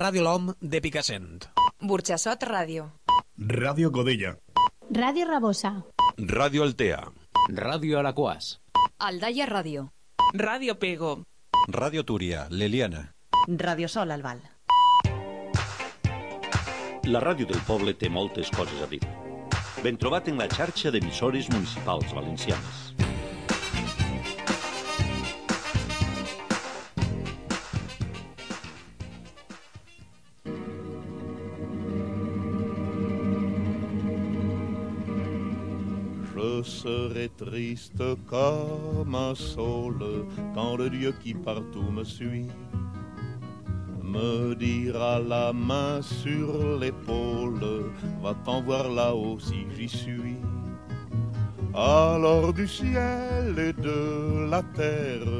Ràdio L'Om de Picassent. Burxassot Ràdio. Ràdio Godella. Ràdio Rabosa. Ràdio Altea. Ràdio Alaquàs. Aldaia Ràdio. Ràdio Pego. Ràdio Túria, l'Eliana. Radio Sol al Val. La ràdio del poble té moltes coses a dir. Ben trobat en la xarxa d'emissores municipals valencianes. Triste comme un saule quand le Dieu qui partout me suit me dira la main sur l'épaule, va-t'en voir là-haut si j'y suis. Alors du ciel et de la terre,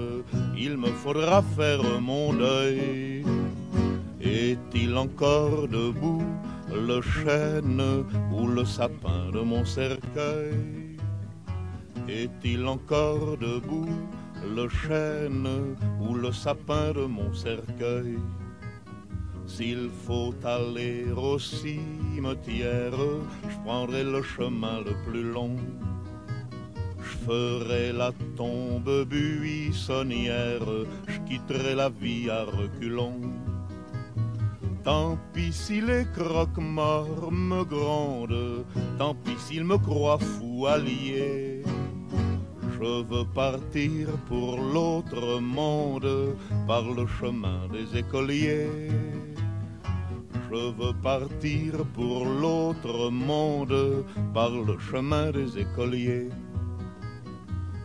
il me faudra faire mon deuil. Est-il encore debout le chêne ou le sapin de mon cercueil? Est-il encore debout le chêne ou le sapin de mon cercueil? S'il faut aller au cimetière, je prendrai le chemin le plus long. Je ferai la tombe buissonnière, je quitterai la vie à reculons. Tant pis si les croque-morts me grondent, tant pis s'ils me croient fou allié. Je veux partir pour l'autre monde par le chemin des écoliers. Je veux partir pour l'autre monde par le chemin des écoliers.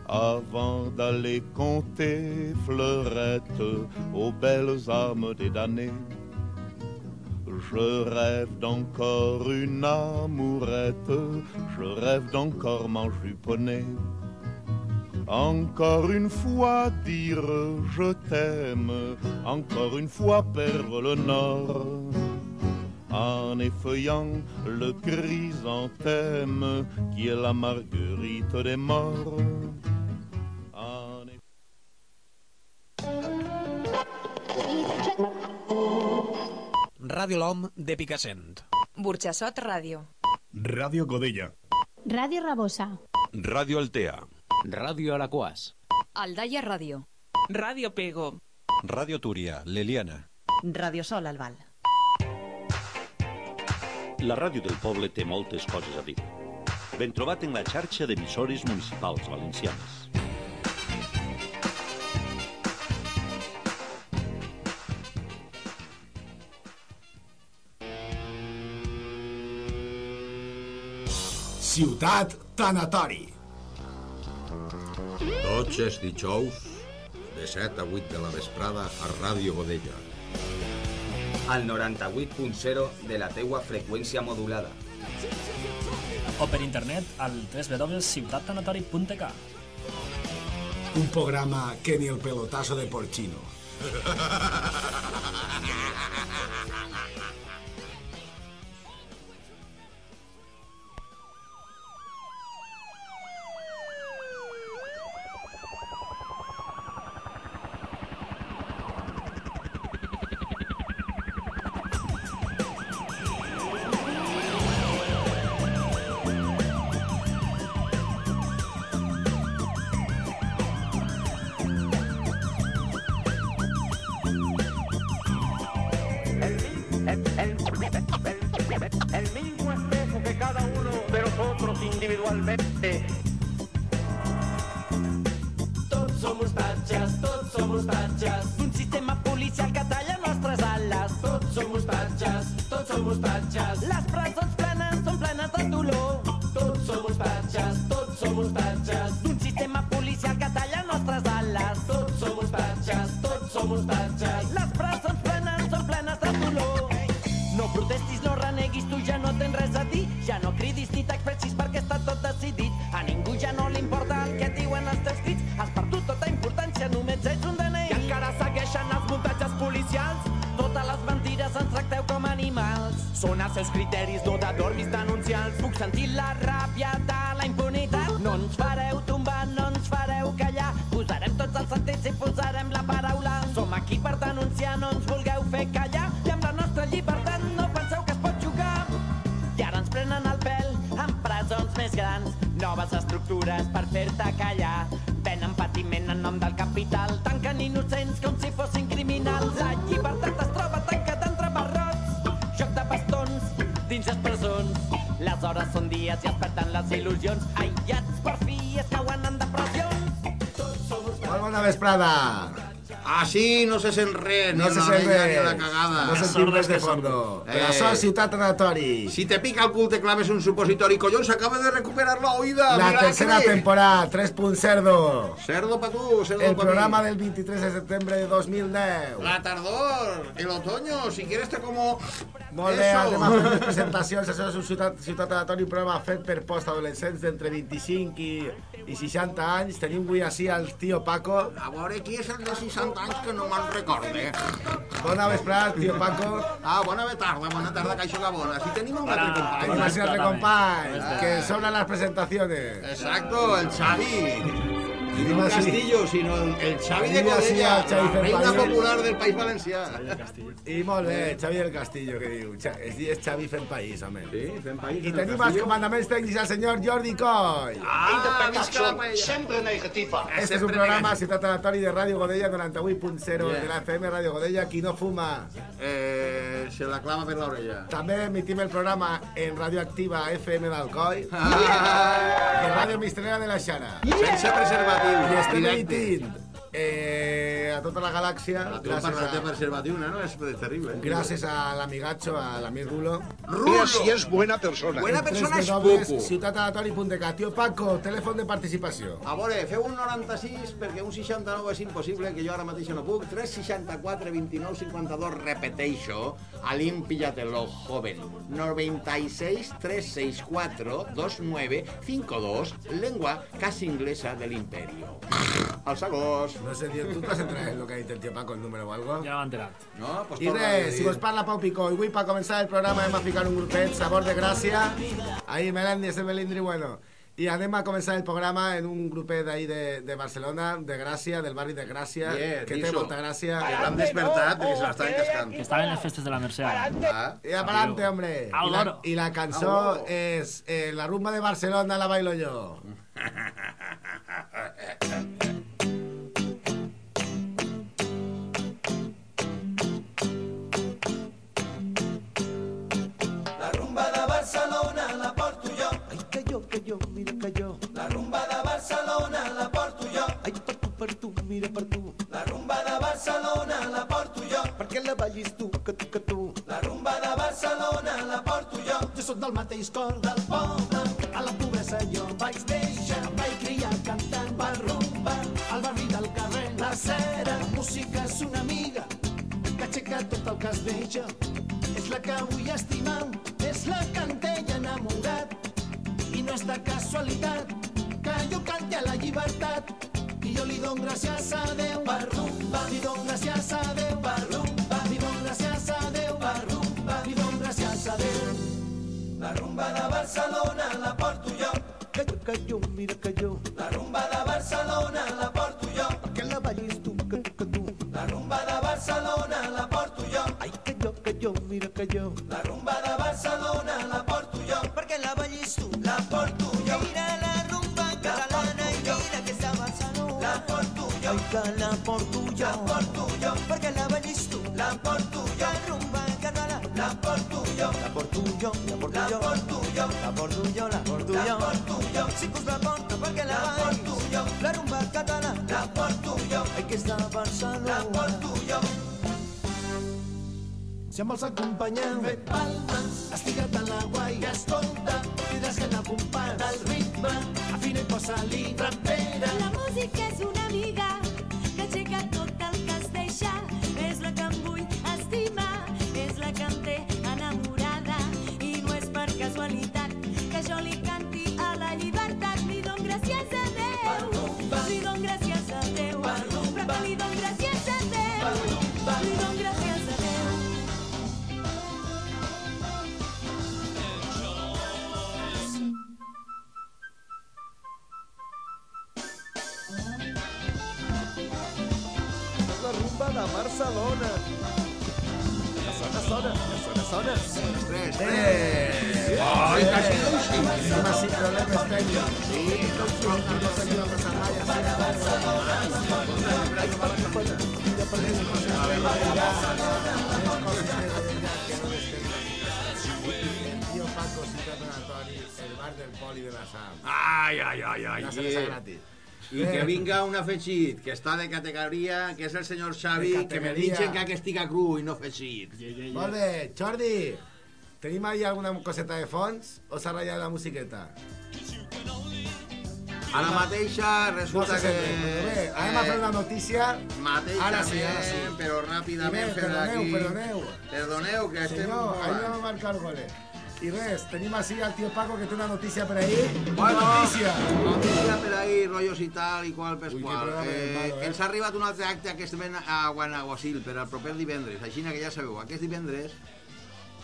Avant d'aller compter fleurettes aux belles âmes des damnés. Je rêve d'encore une amourette, je rêve d'encore m'enjuponner. Encore une fois dire je t'aime, encore une fois perdre le nord. En effeuillant le chrysanthème qui est la marguerite des morts. En eff- Ràdio L'Om de Picassent. Burxassot Ràdio. Ràdio Godella. Ràdio Rabosa. Ràdio Altea. Ràdio Alaquàs. Aldaia Ràdio. Ràdio Pego. Ràdio Túria, l'Eliana. Radio Sol al Val. La ràdio del poble té moltes coses a dir. Ben trobat en la xarxa d'emissores municipals valencianes. Ciutat Tanatori. Tots els dijous, de 7 a 8 de la vesprada a Ràdio Godella. Al 98.0 de la teua freqüència modulada. O per internet al www.ciutattanatori.k Un programa que ni el pelotazo de Porcino. il·lusions, aïllats per fi es cauen en depressions. Molt bona vesprada. Així no se sent res, No ni se sent orella ni res. una cagada. No sentim res de fondo. Eh. Això, ciutat anatori. Si te pica el cul te claves un supositori, collons, acaba de recuperar la oïda. La milagre. tercera temporada, 3 punt cerdo. Cerdo pa tu, cerdo El pa programa mi. del 23 de septiembre de 2010. La tardor, el otoño, si quieres te como... Molt bé, Eso. anem a fer les presentacions. Això és un ciutat, ciutat anatori, un programa fet per postadolescents d'entre 25 i, i 60 anys. Tenim avui així el tio Paco. A veure, qui és el de 60 anys que no me'n recorde? Bona vesprada, tio Paco. Ah, bona tarda, bona tarda, Caixo Gabona. Si tenim un altre company. Altre company, que sobran las presentaciones. Exacto, el Xavi. Tenim no així- Castillo, sinó el Xavi de el Xavi la reina popular del País Valencià. I molt bé, Xavi del Castillo, que diu. Es diu Xavi fent país, home. Sí, fent país. I en el tenim els comandaments tècnics al senyor Jordi Coll. Ah, visca la paella. Sempre negativa. Este és un programa Ciutat Anatori de Ràdio Godella 98.0 Yeah. de la FM Ràdio Godella. Qui no fuma. Eh, se la clava per l'orella. També emitim el programa en Radioactiva FM d'Alcoi. Ah. I Ràdio Mistrera de la Xara. Sense preservatiu. I emitint eh, a tota la galàxia La tu gràcies de a, preservatiu, no? És terrible. gràcies a l'amigatxo, a l'amic Rulo. Rulo. Si és buena persona. Buena persona és poco. www.ciutatanatori.cat Tio Paco, telèfon de participació. A veure, feu un 96 perquè un 69 és impossible, que jo ara mateix no puc. 364 29 52, repeteixo. Alim, píllatelo, joven. 96 364 29 52, lengua casi inglesa del imperio. Al sagos. No sé, tio, tu t'has entrat en el que ha dit el tio Paco, el número o algo? Ja m'ha enterat. No? Pues I res, si vos parla Pau Picó, i avui per començar el programa hem a ficar un grupet, Sabor de Gràcia, ahí Melandi, ese melindri bueno. I anem a començar el programa en un grupet d'ahí de, de Barcelona, de Gràcia, del barri de Gràcia, Yeah, que té molta gràcia. Que l'han despertat i que se l'estaven cascant. Que estava en les festes de la Mercè. Ah. I adelante, hombre. I la. I la cançó és eh, La rumba de Barcelona la bailo yo. jo, mira que jo. La rumba de Barcelona la porto jo. Ai, per tu, per tu, mira per tu. La rumba de Barcelona la porto jo. Perquè la ballis tu, que tu, que tu. La rumba de Barcelona la porto jo. Jo sóc del mateix cor del poble. A la pobresa jo vaig néixer. Vaig criar cantant per rumba. Al barri del carrer, la cera. La música és una amiga que aixeca tot el que es deixa. És la que vull estimar, és la que en té enamorat. No és de casualitat que jo canti a la llibertat. I jo li dono gràcies a Déu per rumba. Li dono gràcies a Déu per rumba. Li dono gràcies a Déu per rumba. Li dono gràcies a Déu. La rumba de Barcelona la porto jo. Que jo, que jo, mira que jo. La rumba de Barcelona la porto jo. Perquè la ballis tu, que tu, que tu. La rumba de Barcelona la porto jo. Ai, que jo, que jo, mira que jo. La rumba la jo. Mira la rumba catalana i mira que està a Barcelona. La jo. Ai, que la jo. La jo. Perquè la ballis tu, la jo. La rumba catalana, la jo. La jo, la jo. La jo. La jo, la jo. La jo. Si us la porto perquè la jo. La rumba catalana, la jo. Ai, que està a Barcelona. La jo. Si em vols acompanyar, fet palmes, estiga't a la guai, que escolta, tindràs que anar compàs del ritme, afina i posa-li trapera. La música és una amiga Sí, la El bar del poli de la Sam. Ai, ai, ai, ai. Yeah. gratis. I que vinga un afegit, que està de categoria, que és el senyor Xavi, que me diuen que estiga cru i no afegit. Molt bé, Jordi, tenim ahí alguna coseta de fons o s'ha ratllat la musiqueta? Ara mateixa resulta no se que... bé, anem a fer una notícia. Mateixament, Ara sí, ara sí. però ràpidament Primer, perdoneu, aquí... perdoneu. Perdoneu, que estem... Senyor, ahí no va a marcar goles. I res, tenim així al tio Paco que té una notícia per ahí. Bueno, notícia! Notícia per ahí, rotllos i tal, i qual Ui, que programa Eh, malo, eh? Ens ha arribat un altre acte que estem a Guanaguasil per al proper divendres. Així que ja sabeu, aquest divendres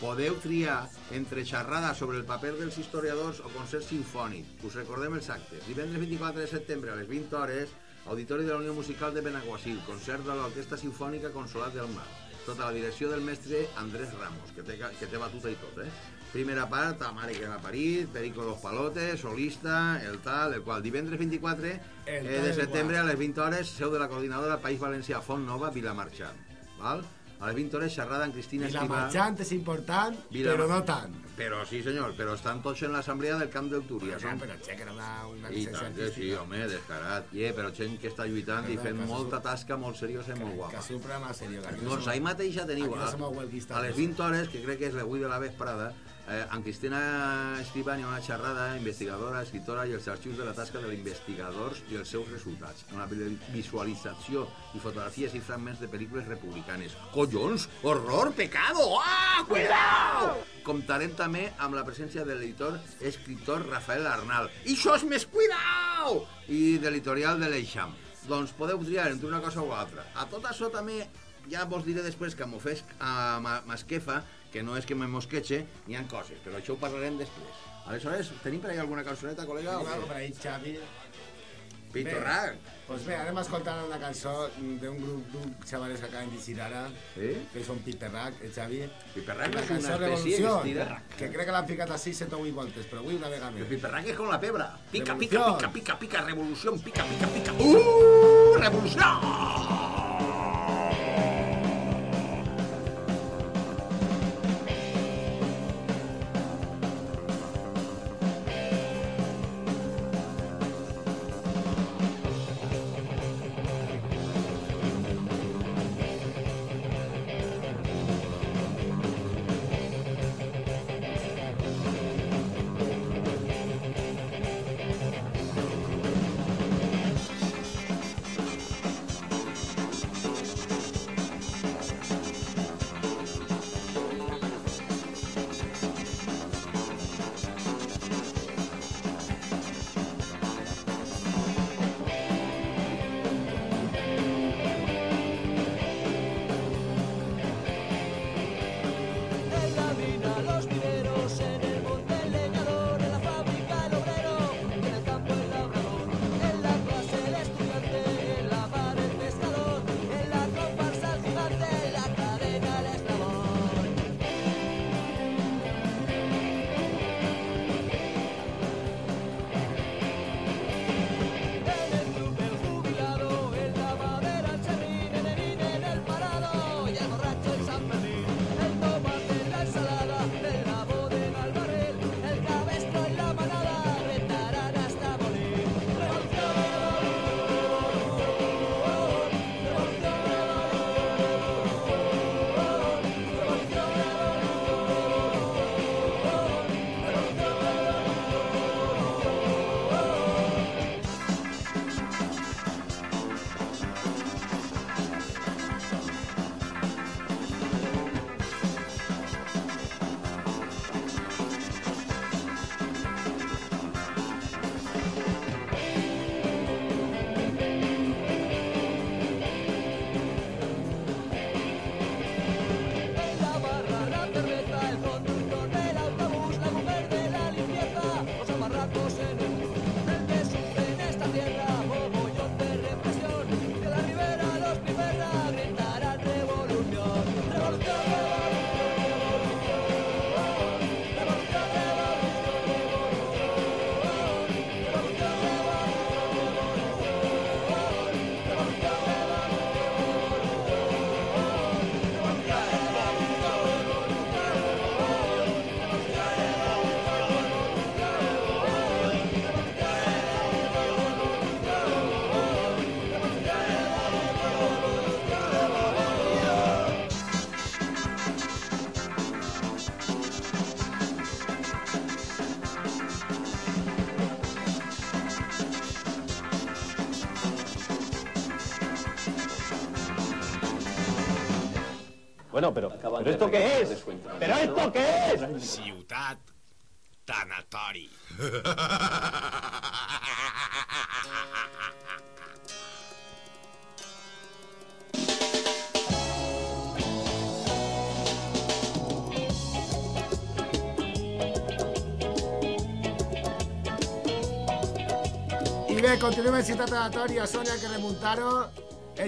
podeu triar entre xerrada sobre el paper dels historiadors o concert sinfònic. Us recordem els actes. Divendres 24 de setembre a les 20 hores, Auditori de la Unió Musical de Benaguasil, concert de l'Orquestra Sinfònica Consolat del Mar, sota la direcció del mestre Andrés Ramos, que té, que té batuta i tot, eh? Primera part, a Mare que va parir, Perico Los Palotes, solista, el tal, el qual divendres 24 El eh, de setembre a les 20 hores, seu de la coordinadora País Valencià Font Nova, Vilamarxant. Val? A les 20 hores xerrada amb Cristina I la Estimà. marxant és important, Vila- però no tant. Però sí, senyor, però estan tots en l'assemblea del camp del Túria. Ja, Són... però che, que era una, una I tant que sí, home, descarat. Yeah, però gent que està lluitant i Perdó, fent que molta això- tasca molt seriosa i molt Que guapa. ha sigut un programa que no Doncs ahir mateix ja teniu, a, a les no. 20 hores, que crec que és l'avui de la vesprada, eh, amb Cristina Escribani una xerrada, investigadora, escritora i els arxius de la tasca dels investigadors i els seus resultats, la visualització i fotografies i fragments de pel·lícules republicanes. Collons! Horror! Pecado! Ah! Cuidao! Comptarem també amb la presència de l'editor escriptor Rafael Arnal. I això és més cuidao! I de l'editorial de l'Eixam. Doncs podeu triar entre una cosa o altra. A tot això també ja vos diré després que m'ofesc a Ma- Masquefa, que no és que me mosqueche, n'hi ha coses, però això ho parlarem després. Aleshores, tenim per ahí alguna cançoneta, col·lega? Tenim algo per ahí, Xavi. Pitorrac. Doncs bé, anem a escoltar una cançó d'un grup d'un xavales que acaben d'eixir ara, Sí? que són Piperrac, el Xavi. Piperrac la és una espècie estira. que crec que l'han ficat així 7 o 8 voltes, però avui una vegada més. piperrac és com la pebra. Pica, pica, pica, pica, pica, revolució, pica, pica, pica. Uh, revolució! Pero, pero ¿esto qué es? ¿Pero esto qué es? Ciutat Tanatori. I bé, continuem en Ciutat Aleatòria, Sònia, que remuntaron.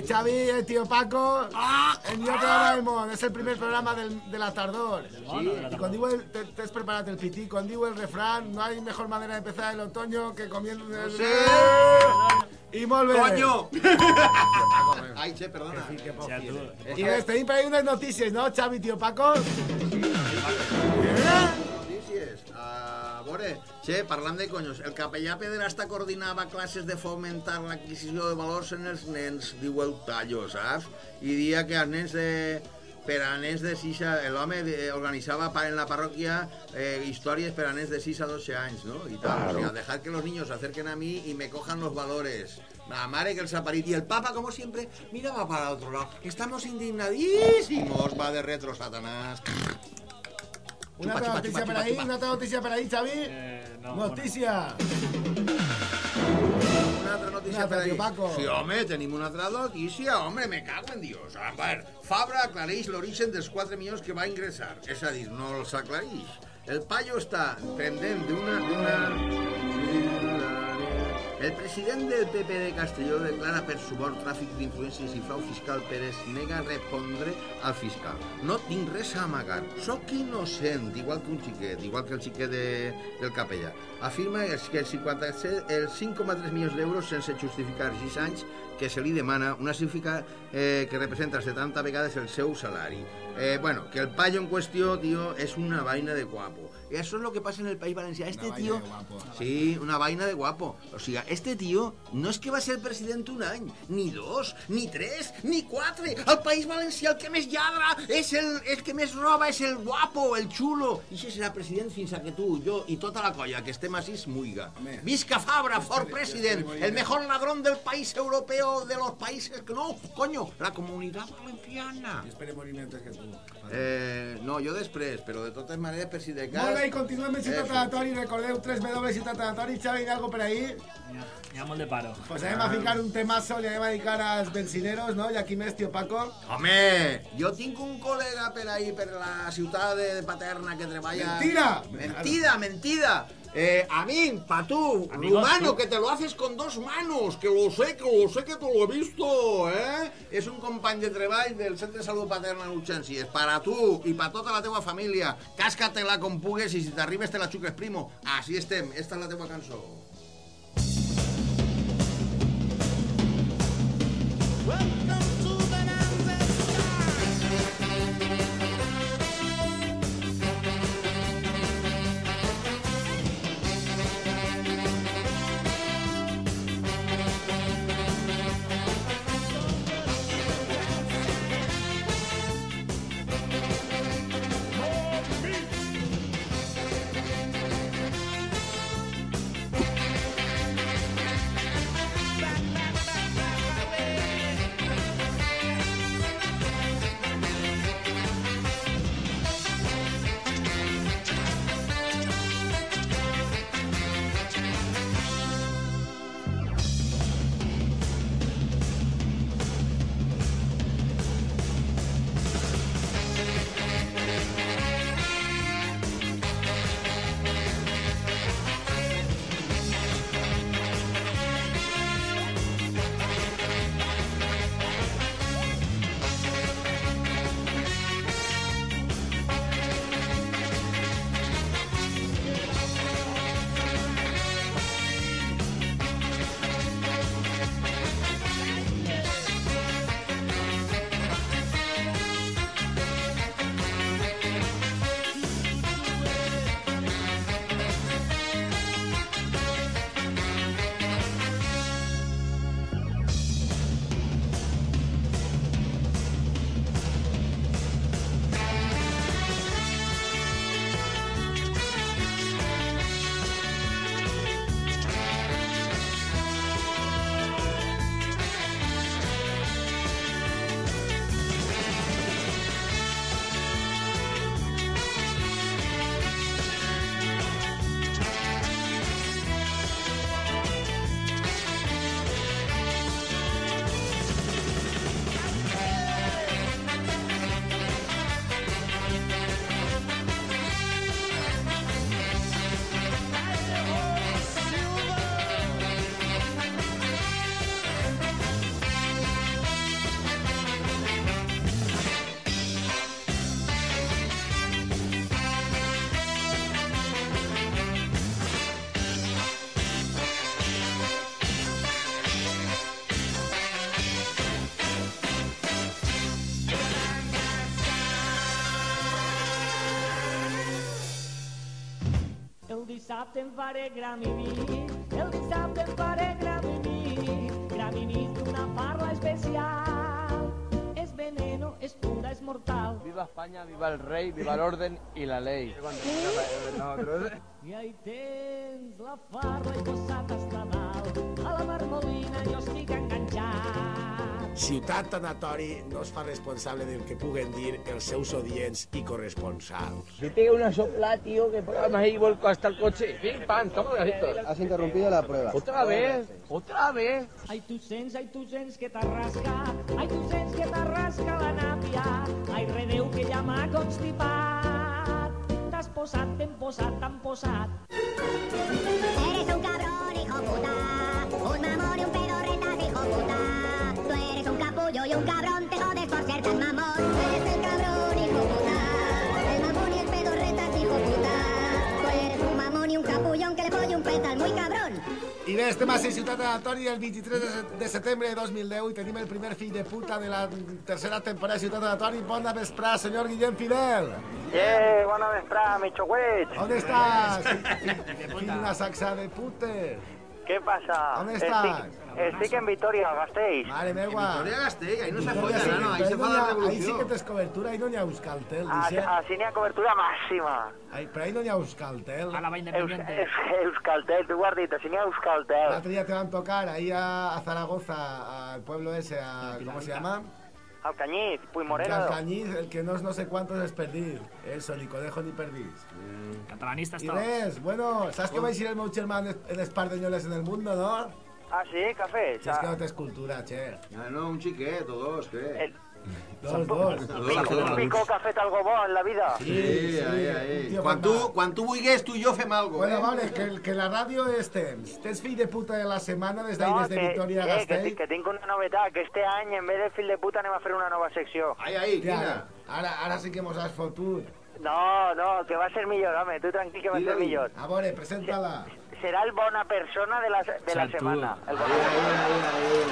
El Xavi, el tío Paco, el Yo te Raimon, es el primer programa del, de la tardor. Y cuando digo el, te, te has preparado el pití, cuando digo el refrán, no hay mejor manera de empezar el otoño que comiendo el... Sí. Y bé. ¡Coño! Ay, che, perdona. Y ves, tenim per ahí unas noticias, ¿no, Xavi, tío Paco? Che, parlant de conyos, el capellà pederasta coordinava classes de fomentar l'adquisició de valors en els nens, diu el tallo, saps? I dia que els nens de, per a nens de 6 a... L'home de- organitzava en la parròquia eh, històries per a nens de 6 a 12 anys, ¿no? Y tal, Claro. o sea, dejar que los niños se acerquen a mí y me cojan los valores. La madre que el saparit y el papa, como siempre, miraba para otro lado. Estamos indignadísimos, va de retro, Satanás. Una Chupa, otra noticia chupa, chupa, ahí, una otra noticia por ahí, Xavi. no, noticia. Una Una per altra, ahí. Paco. Sí, home, tenim una altra notícia, home, me cago en Dios. A veure, Fabra aclareix l'origen dels 4 milions que va ingressar. És a dir, no els aclareix. El paio està pendent d'una... El president del PP de Castelló declara per suborn, tràfic d'influències i frau fiscal per es nega a respondre al fiscal. No tinc res a amagar. Soc innocent, igual que un xiquet, igual que el xiquet de, del capellà. Afirma que el 57, els 5,3 milions d'euros sense justificar 6 anys que se li demana una xifra eh, que representa 70 vegades el seu salari. Eh, bueno, que el payo en cuestión, tío, es una vaina de guapo. Eso es lo que pasa en el País Valencià. Este Una tío... vaina de guapo. Sí, una vaina de guapo. O sea, este tío no es que va a ser presidente un any, ni dos, ni tres, ni quatre. El País Valencià el que més lladra és el, el que més roba, és el guapo, el xulo. I això serà president fins a que tu, jo i tota la colla que estem així muiga. Visca Fabra, for president, el mejor ladrón del país europeo de los países que no, coño, la comunidad valenciana. Espere morir antes que tu. Eh, no, jo després, però de totes maneres, per si de cas... Molt bé, i continuem en Ciutat Eso. Aleatori. Recordeu 3 W Ciutat Aleatori. Xavi, algo por ahí? Hi ha molt de paro. Pues anem a ficar un temazo, le anem a dedicar als bencineros, no? I aquí més, tío Paco. Home, jo tinc un col·lega per ahí, per la ciutat de Paterna, que treballa... Mentira! Mentida, mentida! Eh, a mí, pa tú, rumano, tú. que te lo haces con dos manos, que lo sé, que lo sé, que te lo he visto, ¿eh? És un company de treball del Centre de Salut Paterna d'Urgències. Para tu i pa tota la teua família. Casca-te-la com pugues i si t'arribes te la xuques, primo. Així estem, esta és la teua cançó. Dissabte em faré gramini, el dissabte em faré gramini, gramini d'una parla especial. És veneno, és pura, és mortal. Viva España, viva el rey, viva el orden y la ley. I ahí tens la farla i posat hasta dalt. A la marmolina jo estic enganxat. Ciutat Tanatori no es fa responsable del que puguen dir els seus odients i corresponsals. Si te una sopla, tío, que programa ahí vuelco hasta el coche. Pim, pam, toma gasitos. Has interrumpido la prueba. ¿Otra vez? ¿Otra vez? Ai, tu sents, ai, tu sents que t'arrasca, ai, tu sents que t'arrasca la nàpia, ai, redeu que ja m'ha constipat. T'has posat, t'hem posat, t'han posat. Eres un cabrón, hijo puta. Un mamón y un pedorretas, hijo puta. Capullo y un cabrón, te jodes por ser tan mamón. Eres el cabrón, hijo puta. El mamón y el pedorretas, hijo puta. Tú eres un mamón y un capullón que le folle un petal muy cabrón. I bé, estem a ser Ciutat Anatori el 23 de se- de setembre de 2010 i tenim el primer fill de puta de la tercera temporada de Ciutat Anatori. Bona vesprà, senyor Guillem Fidel. Eh, bona vesprà, Michohuets. On estàs? Fill d'una saxa de putes. Què passa? On estàs? Estic, estic en Vitoria, Gasteiz. Mare meua. Victoria Gastell, ahí no se folla, sí, nano, ahí se no la ha- Ahí sí revolució. que tens cobertura, ahí no n'hi ha Euskaltel, A- dice. Així n'hi ha cobertura màxima. Ai, però ahí no n'hi ha Euskaltel. A la va Eus, independiente. Eus, Euskaltel, tu ho has dit, així n'hi ha Euskaltel. L'altre día te van a tocar ahí a, a Zaragoza, al pueblo ese, a, ¿cómo se llama? Alcañiz, Puigmoreno. Alcañiz, el que no es no sé cuántos es perdir. Eso, ni conejo ni perdís. Catalanistas Y todos. res, bueno, ¿sabes que vais a ir el meu germán en en espardeñoles en el mundo, no? Ah, sí, café. Si es que no te escultura, che. Ah, no, un chiquet o dos, ¿qué? Dos, dos. Pico, pico café algo bo en la vida. Sí, Sí, ahí, sí, ahí. Quan tu, quan tu vulguis, tu i jo fem algo, Bueno, eh? vale, que, que la ràdio és temps. Tens fill de puta de la setmana des d'ahí, No, des de que, Victoria eh, que, Gastell? tinc- que tinc una novetat, que este any, en vez de fill de puta, anem a fer una nova secció. Ai, ai, Hòstia, ara, ara sí que mos has fotut. No, no, que va a ser millor, home, tu tranquil que va a ser millor. A veure, presenta-la. Serà el bona persona de la, de la Satur. setmana. El bona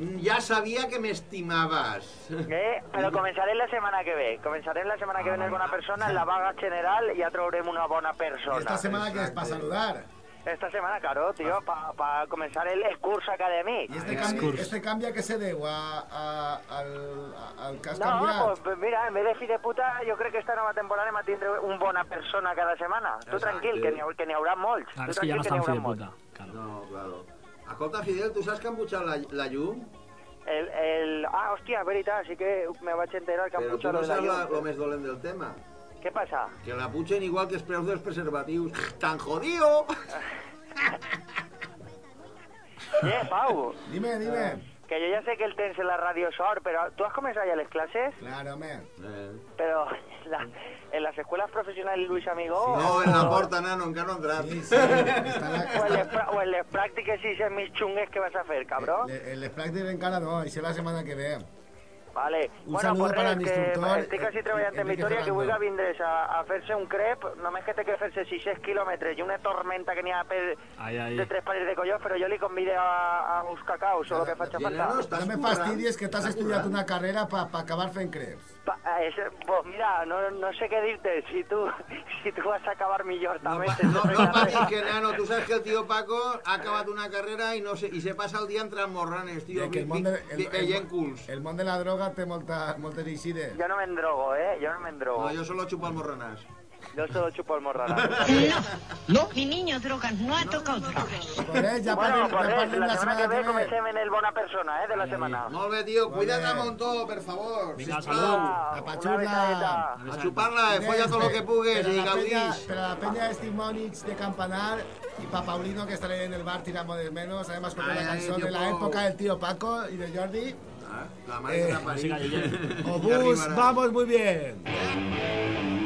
Mm, Ja sabia que m'estimaves. Eh, però començarem la setmana que ve. Començarem la setmana que ve en el bona persona, en la vaga general, ja trobarem una bona persona. Esta semana que es para saludar. Esta semana, claro, tío, para pa comenzar el, el curso académico. I este canvi, este canvi a què se deu? A, a, al, a, al que has No, canviat? pues, pues mira, en vez de fill de puta, jo crec que esta nova temporada hem de tindre un bona persona cada setmana. Tu tranquil, que n'hi ha- que haurà molts. Tu es que ya no n'hi fiel de haurà puta. Claro. No, claro. Escolta, Fidel, tu saps que han pujat la, la llum? El, el... Ah, hòstia, veritat, sí que me vaig enterar que han Però tu pujat no lo de la saps la, llum. lo més dolent del tema. Què passa? Que la pugen igual que els preus dels preservatius. ¡Tan jodido! Eh, Pau, Dime, dime. que yo ya sé que el tens en la radio sort, pero ¿tú has comenzado ya las clases? Claro, men. Eh. Pero la- en las escuelas profesionales Luis Amigo... No, en la porta, nano, encara no he entrat. Sí, sí. Està la, O en les, està, pra- o en les pràctiques i ser mis xungues que vas a fer, cabrón. le, el pràctic encara no, això la setmana que ve. Vale. Un bueno, saludo pues para res, mi que instructor, estic així treballant en Vitoria, que Ferrando. vulgui vindre's a, a fer-se un crep, només que té que fer-se 600 quilòmetres i una tormenta que n'hi ha per, Ai, ai. de tres pares de collons, però jo li convide a, a uns cacaus o el que faci I, falta. nano, estàs No me fastidies que t'has estudiat una carrera per pa acabar fent creps. Pa, es, pues mira, no, no sé què dir-te, si tu, si tu vas a acabar No, pa, sense no, no patis, que nano, tu saps que el tio Paco ha acabat una carrera i, no sé, i se passa el dia entre morranes, tio, I que el món de, el, el, culs. el món de la droga té molta, moltes eixides. Jo no me endrogo, eh? Jo no me endrogo. No, jo solo chupo almorranàs. Yo solo chupo el morrana. No, mi niño drogas no ha tocado drogas. Pues ja bueno, pues parlem la setmana que ve comencem en el Bona Persona, eh, de la setmana. Molt bé, tio, cuida't a Montó, per favor. Vinga, salut. A besadeta. A xupar-la, eh, folla tot que pugues i la penya, gaudix. per a la penya de testimonis de Campanar y para Paulino que estaré en el bar tirando de menos, además con la canción de la época del tío Paco y de Jordi. Ah, La madre Eh, de la. Ya Obús, vamos muy bien.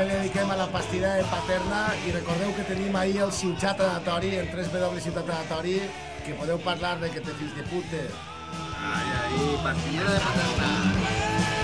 També dediquem a la pastilla de Paterna i recordeu que tenim ahir el Ciutat Anatori, el 3W Ciutat Anatori, que podeu parlar de que té fills de pute. Ai, ai, pastillera de paterna.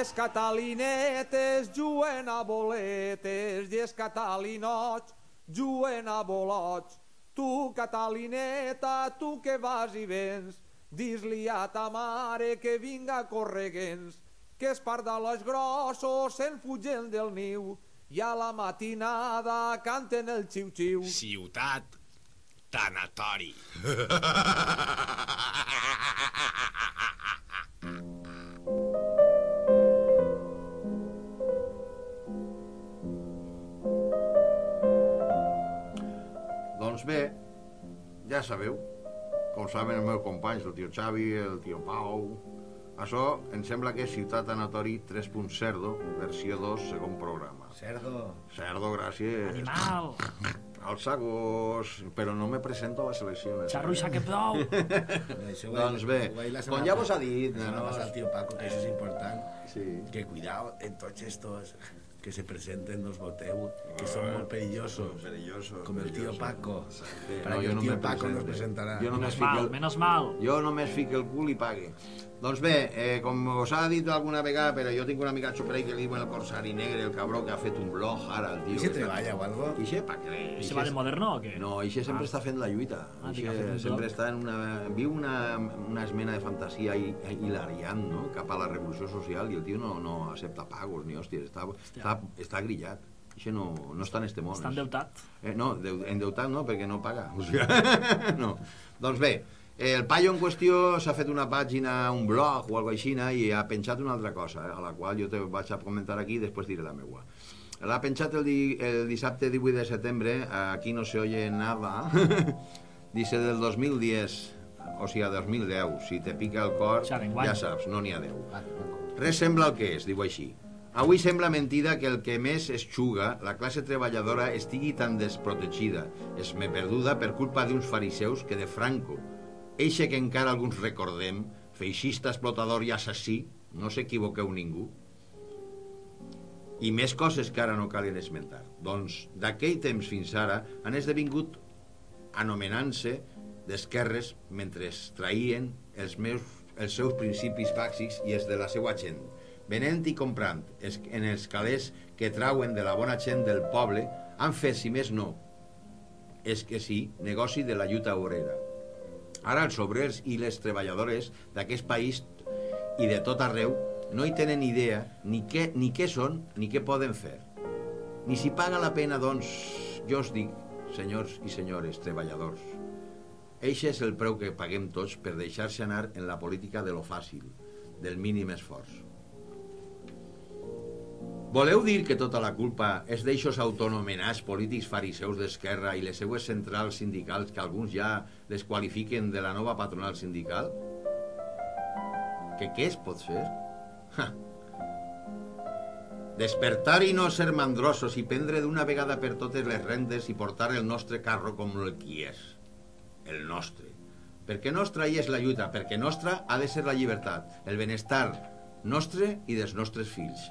Les catalinetes juguen a boletes i els catalinots juguen a bolots. Tu, catalineta, tu que vas i vens, dis-li a ta mare que vinga correguents, que els pardalots grossos se'n fugen del niu i a la matinada canten el xiu-xiu. Ciutat tanatori. sabeu, com saben els meus companys, el tio Xavi, el tio Pau... Això em sembla que és Ciutat Anatori 3.0, versió 2, segon programa. Cerdo. Cerdo, gràcies. Animal. Alça gos, però no me presento a la selecció. Xarruixa que plou. Això doncs bé, com ja vos ha dit, setmana nanos, passada el tío Paco, que això és important. Sí. Que cuidado en tots estos que se presenten, nos voteu, que son muy perillosos. Perillosos. Como el tío perillosos. Paco. Sí, Para no, que jo el no tío me Paco nos presentarà. Jo només fico mal, el... menos mal. Jo només fico el cul i pague. Doncs bé, eh, com us ha dit alguna vegada, però jo tinc un amic xuprer que li diuen el Corsari Negre, el cabró que ha fet un blog ara, el tio. I se treballa o algo? Ixe, pa què? I se va de moderno o què? No, Ixe sempre Ah. està fent la lluita. Ah, Ixe sempre blog. està en una... Viu una, una esmena de fantasia hi- hilariant, no?, cap a la revolució social, i el tio no, no accepta pagos ni hòsties, està, està, està grillat. Ixe no, no està en este món. Està endeutat. Eh, no, deu- endeutat no, perquè no paga. O sigui, no. Doncs bé, eh, el paio en qüestió s'ha fet una pàgina, un blog o alguna així, i ha penjat una altra cosa, eh, a la qual jo te vaig a comentar aquí i després diré la meua. L'ha penjat el, di, el dissabte 18 de setembre, aquí no se oye nada, dice del 2010, o sigui, 2010, si te pica el cor, ja saps, no n'hi ha 10. Res sembla el que és, diu així. Avui sembla mentida que el que més es xuga, la classe treballadora, estigui tan desprotegida, es me perduda per culpa d'uns fariseus que de Franco, eixe que encara alguns recordem, feixista, explotador i assassí, no s'equivoqueu ningú, i més coses que ara no calen esmentar. Doncs, d'aquell temps fins ara, han esdevingut anomenant-se d'esquerres mentre traïen els, meus, els seus principis bàsics i els de la seva gent, venent i comprant en els calés que trauen de la bona gent del poble, han fet, si més no, és que sí, negoci de la lluita obrera. Ara els obrers i les treballadores d'aquest país i de tot arreu no hi tenen idea ni què, ni què són ni què poden fer. Ni si paga la pena, doncs, jo us dic, senyors i senyores treballadors, Eixe és el preu que paguem tots per deixar-se anar en la política de lo fàcil, del mínim esforç. Voleu dir que tota la culpa és d'eixos autonomenats polítics fariseus d'esquerra i les seues centrals sindicals que alguns ja les qualifiquen de la nova patronal sindical? Que què es pot fer? Ha. Despertar i no ser mandrosos i prendre d'una vegada per totes les rendes i portar el nostre carro com el qui és. El nostre. Perquè nostra hi és la lluita, perquè nostra ha de ser la llibertat, el benestar nostre i dels nostres fills.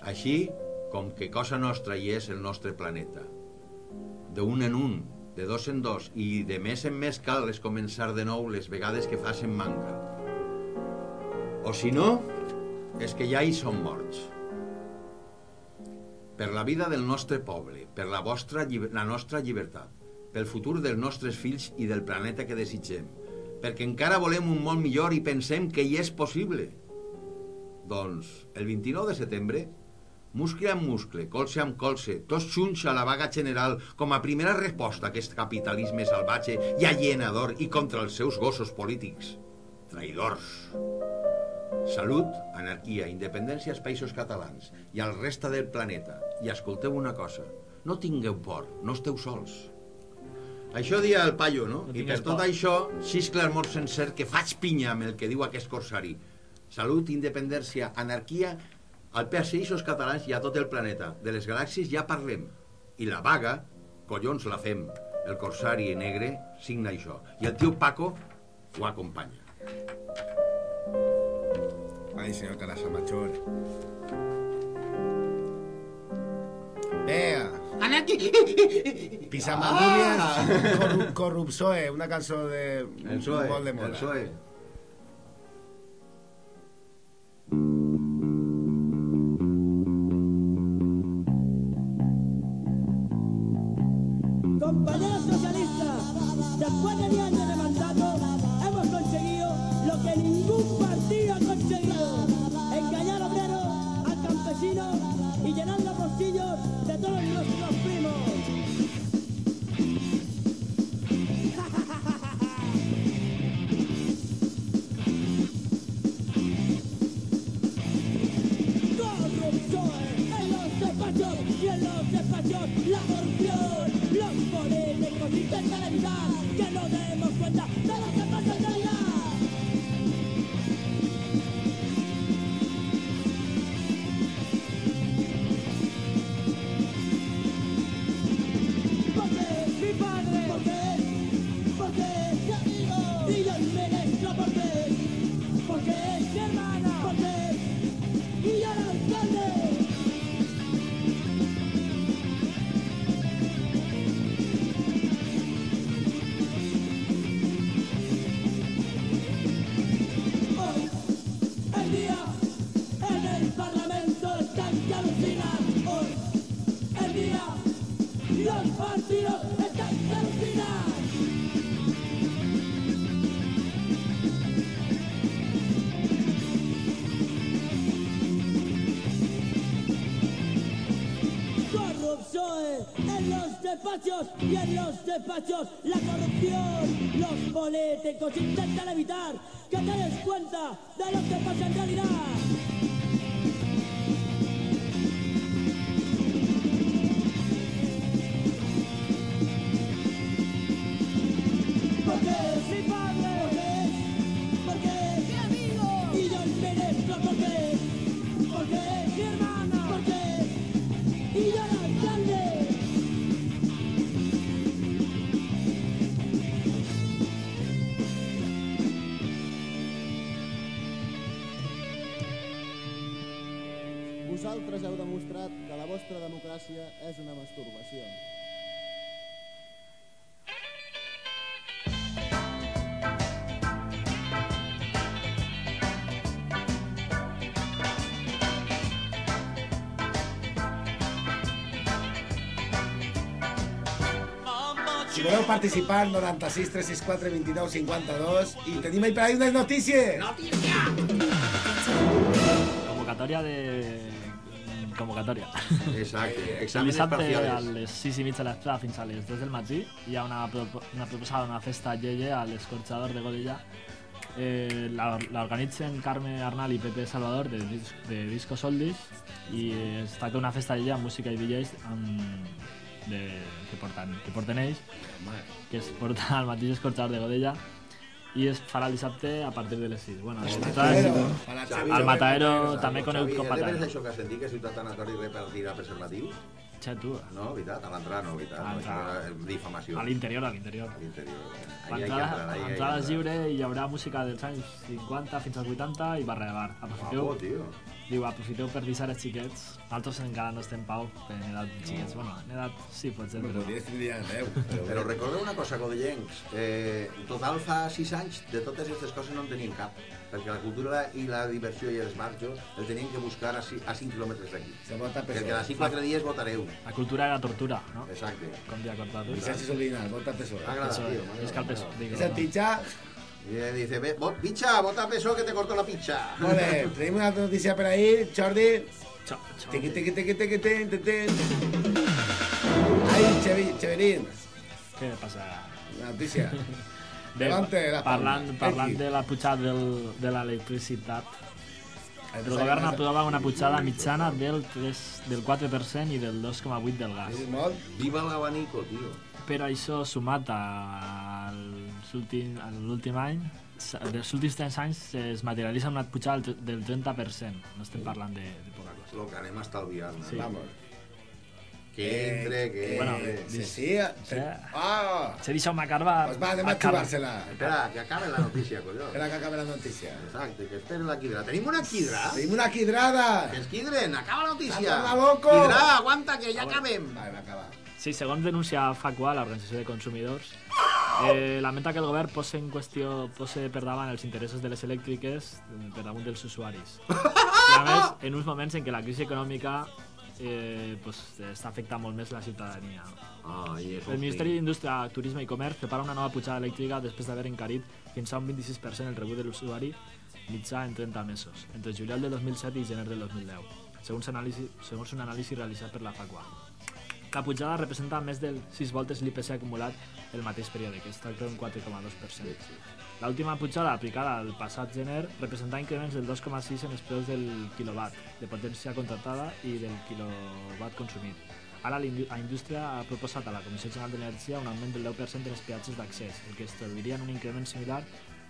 Així com que cosa nostra hi és el nostre planeta. De un en un, de dos en dos i de més en més cal és començar de nou les vegades que facin manca. O si no, és que ja hi som morts. Per la vida del nostre poble, per la, vostra, la nostra llibertat, pel futur dels nostres fills i del planeta que desitgem, perquè encara volem un món millor i pensem que hi és possible. Doncs, el 29 de setembre, muscle amb muscle, colze amb colze, tots junts a la vaga general com a primera resposta a aquest capitalisme salvatge i alienador i contra els seus gossos polítics. Traïdors. Salut, anarquia, independència als països catalans i al resta del planeta. I escolteu una cosa, no tingueu por, no esteu sols. Això dia el paio, no? I per tot por. això, xiscla el mort sencer que faig pinya amb el que diu aquest corsari. Salut, independència, anarquia, al països catalans i a tot el planeta. De les galàxies ja parlem. I la vaga, collons la fem. El corsari negre signa això. I el tio Paco ho acompanya. Ay, señor Carasamachor. Vea. Anarquia! Pisamandulias, Ah! corru Corrupsoe, una cançó de... El PSOE, molt de moda. el PSOE. Y en los despachos la corrupción. Los políticos intentan evitar que te des cuenta participar, 96 364 29 52 i tenim ahí per ahí unes notícies. Convocatòria de... Convocatòria. Exacte, El exàmenes dissabte a les 6 i mitja de l'estrada fins a les 2 del matí hi ha una, propo- una proposada d'una festa llege a l'escorxador de Godella. Eh, la- L'organitzen Carme Arnal i Pepe Salvador de, de Disco Soldis i es tracta d'una festa llege amb música i DJs amb, de, que, porten, que porten ells, que es porta al mateix escorxador de Godella i es farà el dissabte a partir de les 6. Bueno, entrades, Xavi, al Mataero, Xavi, també conegut com Xavi, ja Mataero. te això que sentit que Ciutat Anatori repartirà preservatius? Xe, tu. No, veritat, a l'entrada no, veritat. A No, l'entrada. difamació. A l'interior, a l'interior. A l'interior. L'entrada és lliure i hi haurà música dels anys 50 fins als 80 i barra de bar. A Guapo, tio. Diu, aprofiteu per deixar els xiquets. Nosaltres encara no estem pau en edat xiquets. Bueno, en edat sí, pot ser, Però però... podries tindre ja 10. Però, Però recordeu una cosa, codellencs. Eh, en total fa 6 anys de totes aquestes coses no en teníem cap. Perquè la cultura i la diversió i els marjos el teníem que buscar a 5 quilòmetres d'aquí. Perquè d'ací 4 dies votareu. La cultura era tortura, no? Exacte. Com dia cortat. Vicente Solina, vota PSOE. M'agrada, PSOE. tio. És que el PSOE. És el no. Ell dice, "Ve, vot, picha, vota PSOE que te corto la picha. Molt bé, tenim una notícia per ahí, Jordi. Tiqui, tiqui, tin, tin, tin. Ai, Chevi, Cheverín, Què passa? una notícia. Bé, Levante la parlant, parlant de la pujada del, de l'electricitat, el govern aprova una pujada mitjana del, 3, del 4% i del 2,8% del gas. És molt? Viva l'abanico, tio. Però això sumat a l'últim any, dels últims 3 anys es materialitza una pujada del tre- del 30%. No estem parlant de, de poca cosa. Lo que anem a estalviar. Sí. Vamos. Que entre, que Bueno. Sí, sí. Sí. Ah! Se deixa una carva... Pues va, anem a acaba. xivar-se-la. Espera, que acabe la notícia, collons. Espera que acabe la notícia. Exacte, que espere la quidra. Tenim una quidra? Tenim una quidrada! Que es quidren, acaba la notícia. Anda, loco! Quidra, aguanta, que ja acabem. Vale, va acabar. Sí, segons denuncia FACUA, l'Organització de Consumidors, eh, lamenta que el govern posi en qüestió posi per davant els interessos de les elèctriques eh, per damunt dels usuaris. I a més, en uns moments en què la crisi econòmica eh, pues, està afectant molt més la ciutadania. Ah, i és El Ministeri d'Indústria, Turisme i Comerç prepara una nova pujada elèctrica després d'haver encarit fins a un 26% el rebut de l'usuari mitjà en 30 mesos, entre juliol del 2007 i gener del 2010, segons, anàlisi, segons un anàlisi realitzat per la FACUA. La pujada representa més del 6 voltes l'IPC acumulat el mateix període, que es tracta d'un 4,2%. L'última pujada aplicada el passat gener representa increments del 2,6 en els preus del quilowatt de potència contractada i del quilowatt consumit. Ara la indústria ha proposat a la Comissió General d'Energia un augment del 10% en els peatges d'accés, el que es traduiria en un increment similar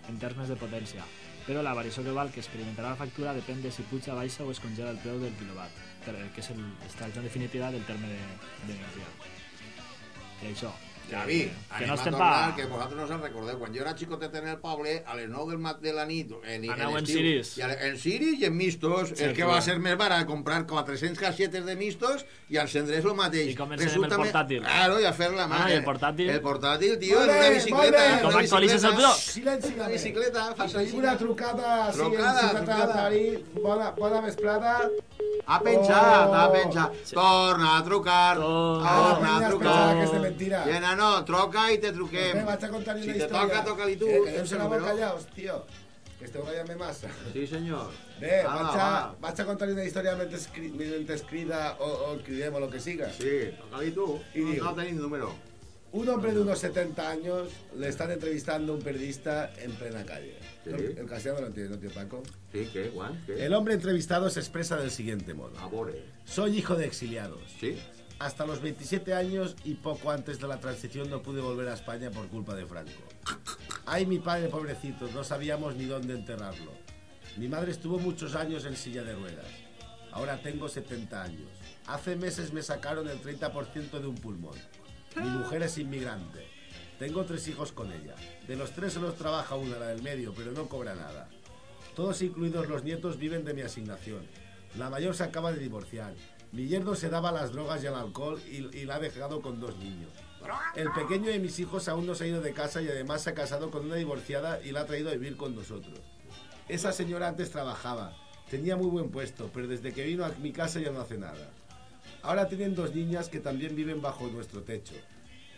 en termes de potència. Però la variació global que experimentarà la factura depèn de si puja, baixa o es congela el preu del quilowatt, que és el, es tracta en definitiva del terme de- d'energia. I això, Javi, que no estem tornar, pa... que vosaltres no se'n recordeu. Quan jo era xicotet en el poble, a les 9 del mat de la nit, en, Aneu en estiu, Siris. I a, en Siris i en Mistos, Sí, el que clar. va ser més barat comprar 400 caixetes de Mistos i encendrés el mateix. I comencem amb el Resulta me- portàtil. Claro, i a fer la mà. Ah, el portàtil? El portàtil, tio, en una bicicleta. en Com actualitzes el bicicleta. blog? Silenci, Una bicicleta, fas Tenim una trucada, sí, Trucada, en trucada. Bona, bona vesprada. Ha penjat, Oh. ha penjat. Torna a trucar, Torna. torna a Ah, trucar. que és de mentira. Llena, no, truca i te truquem. Bé, vaig a contar Si una te història. toca, toca-li tu. Eh, la Número. boca callaos, tio. Que esteu callant massa. Sí, senyor. Bé, Ala, vaig, a, contar una història mentre, escri, mentre escrida o, o cridem o lo que siga. Sí, toca-li tu. Y digo- no tenim número. Un hombre de unos 70 años le están entrevistando a un periodista en plena calle. Sí. El, el castellano lo entiende, ¿no, tío Paco? Sí, ¿qué? ¿Qué? El hombre entrevistado se expresa del siguiente modo. Abore. Soy hijo de exiliados. ¿Sí? Hasta los 27 años y poco antes de la transición no pude volver a España por culpa de Franco. Ay, mi padre pobrecito, no sabíamos ni dónde enterrarlo. Mi madre estuvo muchos años en silla de ruedas. Ahora tengo 70 años. Hace meses me sacaron el 30% de un pulmón. Mi mujer es inmigrante. Tengo tres hijos con ella. De los tres solo trabaja una, la del medio, pero no cobra nada. Todos, incluidos los nietos, viven de mi asignación. La mayor se acaba de divorciar. Mi yerno se daba las drogas y al alcohol y, y la ha dejado con dos niños. El pequeño de mis hijos aún no se ha ido de casa y además se ha casado con una divorciada y la ha traído a vivir con nosotros. Esa señora antes trabajaba, tenía muy buen puesto, pero desde que vino a mi casa ya no hace nada. Ahora tienen dos niñas que también viven bajo nuestro techo.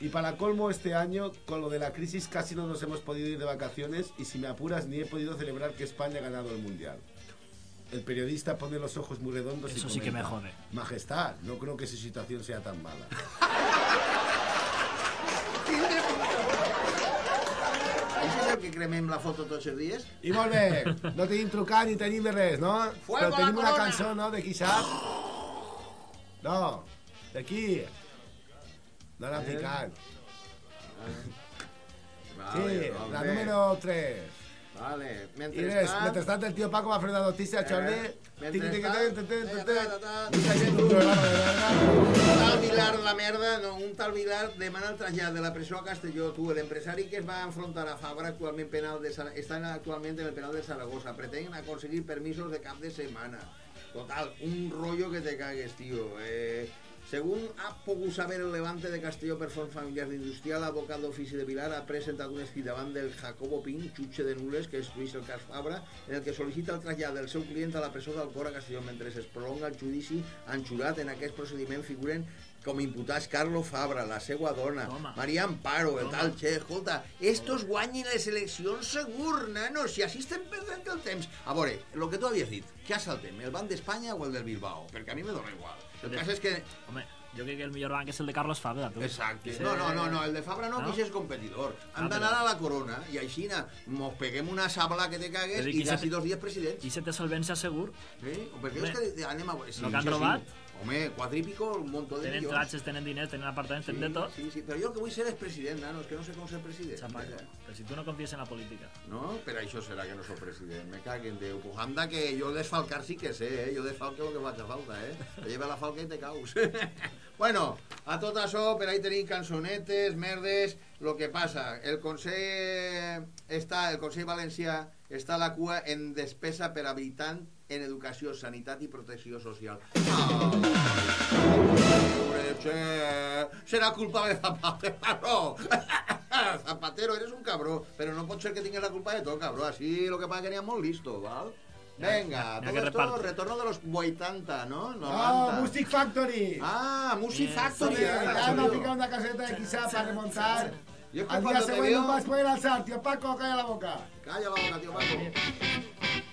Y para colmo este año, con lo de la crisis casi no nos hemos podido ir de vacaciones y si me apuras ni he podido celebrar que España ha ganado el Mundial. El periodista pone los ojos muy redondos y Eso sí que me comenta, jode. Majestad, no creo que su situación sea tan mala. És el que cremem la foto tots els dies? I molt bé, no tenim trucat ni tenim de res, no? Fuego Però tenim una cançó, no? De qui sap? No, de qui? No l'ha Eh? picat. Vale, Sí, vale. la número 3. Vale, I mentre res, mentrestant el tio Paco va programa de verga. Un tal Vilar, la merda, no, un tal Vilar demana el trasllat de la presó a Castelló. Tu, l'empresari que es va enfrontar a Fabra actualment penal de està actualment en el penal de Saragossa. Pretén aconseguir permisos de cap de setmana. Total, un rollo que te cagues, tío. Eh, según ha pogut saber el Levante de Castelló per fons familiars d'industrial, l'advocat d'ofici de Vilar ha presentat un escrit davant del Jacobo Pin, jutge de Nules, que instruïs el cas Fabra, en el que sol·licita el trasllat del seu client a la presó d'Alcora a Castelló mentre es prolonga el judici en jurat. En aquest procediment figuren com imputats Carlos Fabra, la seva dona, Toma. Maria Amparo, el tal Che, escolta, estos guanyin les eleccions segur, nano, si així estem perdent el temps. A veure, el que tu havies dit, què saltem, el banc d'Espanya o el del Bilbao? Perquè a mi me dona igual. El cas és que... Home, jo crec que el millor banc és el de Carlos Fabra, tu. Exacte. No, no, no, no, el de Fabra no, ¿No? que ese és competidor. Han Ah, d'anar però- a la corona i així mos peguem una sabla que te cagues i se d'ací te- dos dies president. I se té solvència segur? Sí? Perquè Home, és que anem a... Sí, lo que han robat? Sí. Home, quatre i pico, un muntó de Tenen milions. tratges, tenen diners, tenen apartaments, tenen de tot. Sí, sí, però jo el que vull ser és president, nano, és que no sé com ser president. Chapaco. Però si tu no confies en la política. No? Per això serà que no sóc president. Me caguen Déu. Pues anda que jo desfalcar sí que sé, eh? Jo desfalque el que faig a falta, eh? Te lleva la falca i te caus. bueno, a tot això, per ahí tenim cançonetes, merdes... Lo que passa, el Consell està, el Consell Valencià està a la cua en despesa per habitant en educació, sanitat i protecció social. Ah, che, serà culpa de Zapatero. Zapatero, eres un cabró, pero no pot ser que tingues la culpa de tot, cabró. Así lo que pasa que molt listo, val? Venga, todo esto, retorno de los 80, ¿no? 90. Ah, Music Factory. Ah, Music Sí, Factory. sí, ah, ya tío. picado una caseta de quizá para remontar. Yo es que Al día cuando te veo- vas a poder alzar, tío Paco, calla la boca. Calla la boca, tío Paco.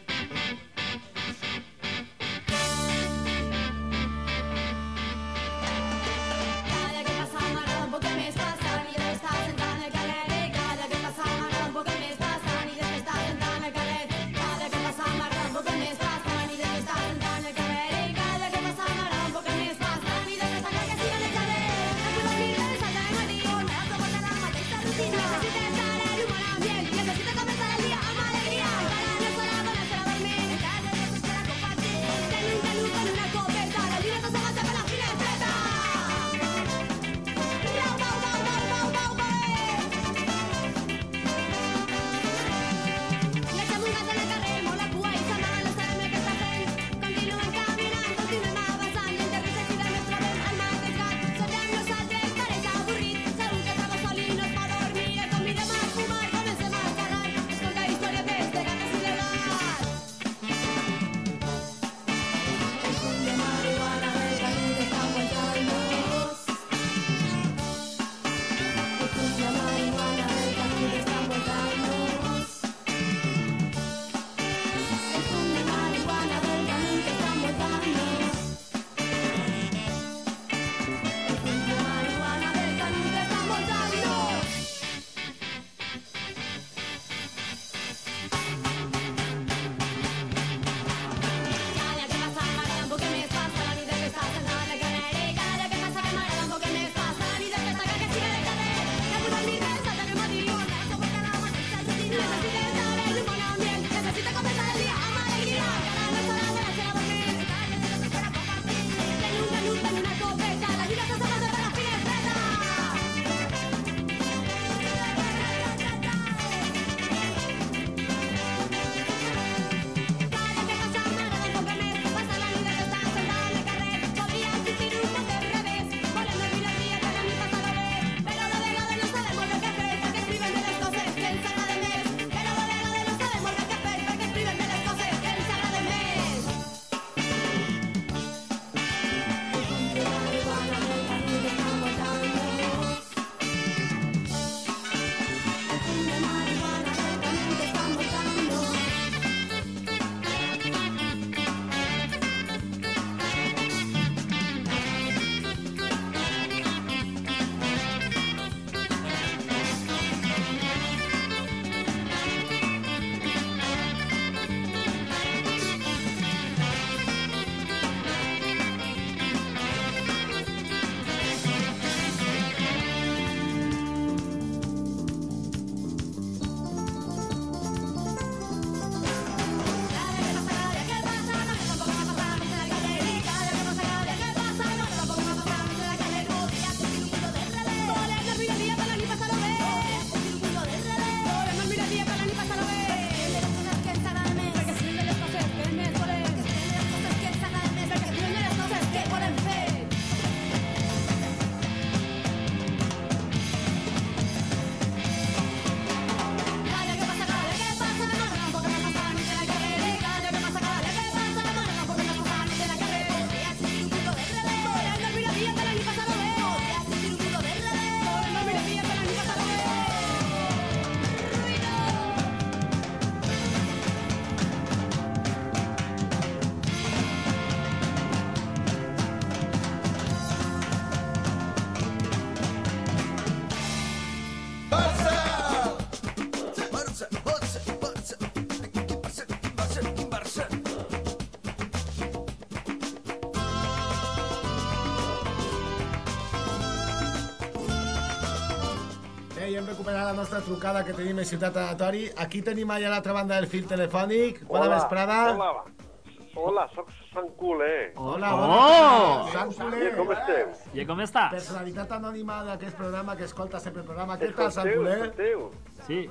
Hem recuperat la nostra trucada que tenim en Ciutat Anatori. Aquí tenim allà a l'altra banda del fil telefònic. Bona vesprada. Hola, hola, sóc Sant Culer. Hola, Oh! bona Sant I Culer. com estem? I com estàs? Personalitat anònima d'aquest programa que escolta sempre el programa. Què tal, Sant Culer? escolteu. Sí.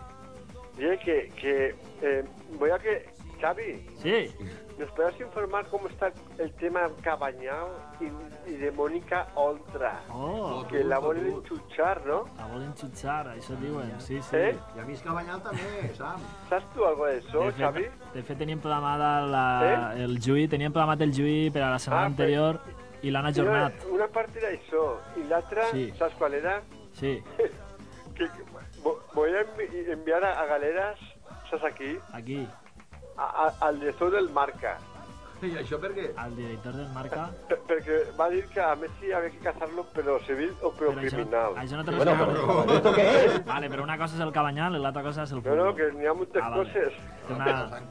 Oye, que, que eh, voy a que... Xavi, Sí. ¿Nos puedes informar cómo está el tema Cabañal y, y de Mónica Oltra? Oh. que la volen enxutxar, ¿no? La volen xutxar, això diuen, sí, sí. Eh? I a mi és Cabanyal també, Sam. ¿Sabes tú algo de eso, De Xavi? de fet teníem programada la, el Jui, teníem programat el Jui per a la setmana Ah, anterior i l'han ajornat. Una, una parte era eso, y la otra, Sí. ¿sabes cuál era? Sí, Que, que vo- voy a envi- enviar a, a Galeras, ¿sabes aquí? aquí, A, a, al director del Marca. I això per què? al director del Marca. Per- Perquè va dir que a Messi había que cazarlo, pero civil o pero, Però això, criminal. això no té Bueno, res a però- veure. ¿esto qué es? Vale, però una cosa és el Cabanyal i l'altra cosa és el No, futbol. no, que n'hi ha moltes Ah, vale. coses. Té una-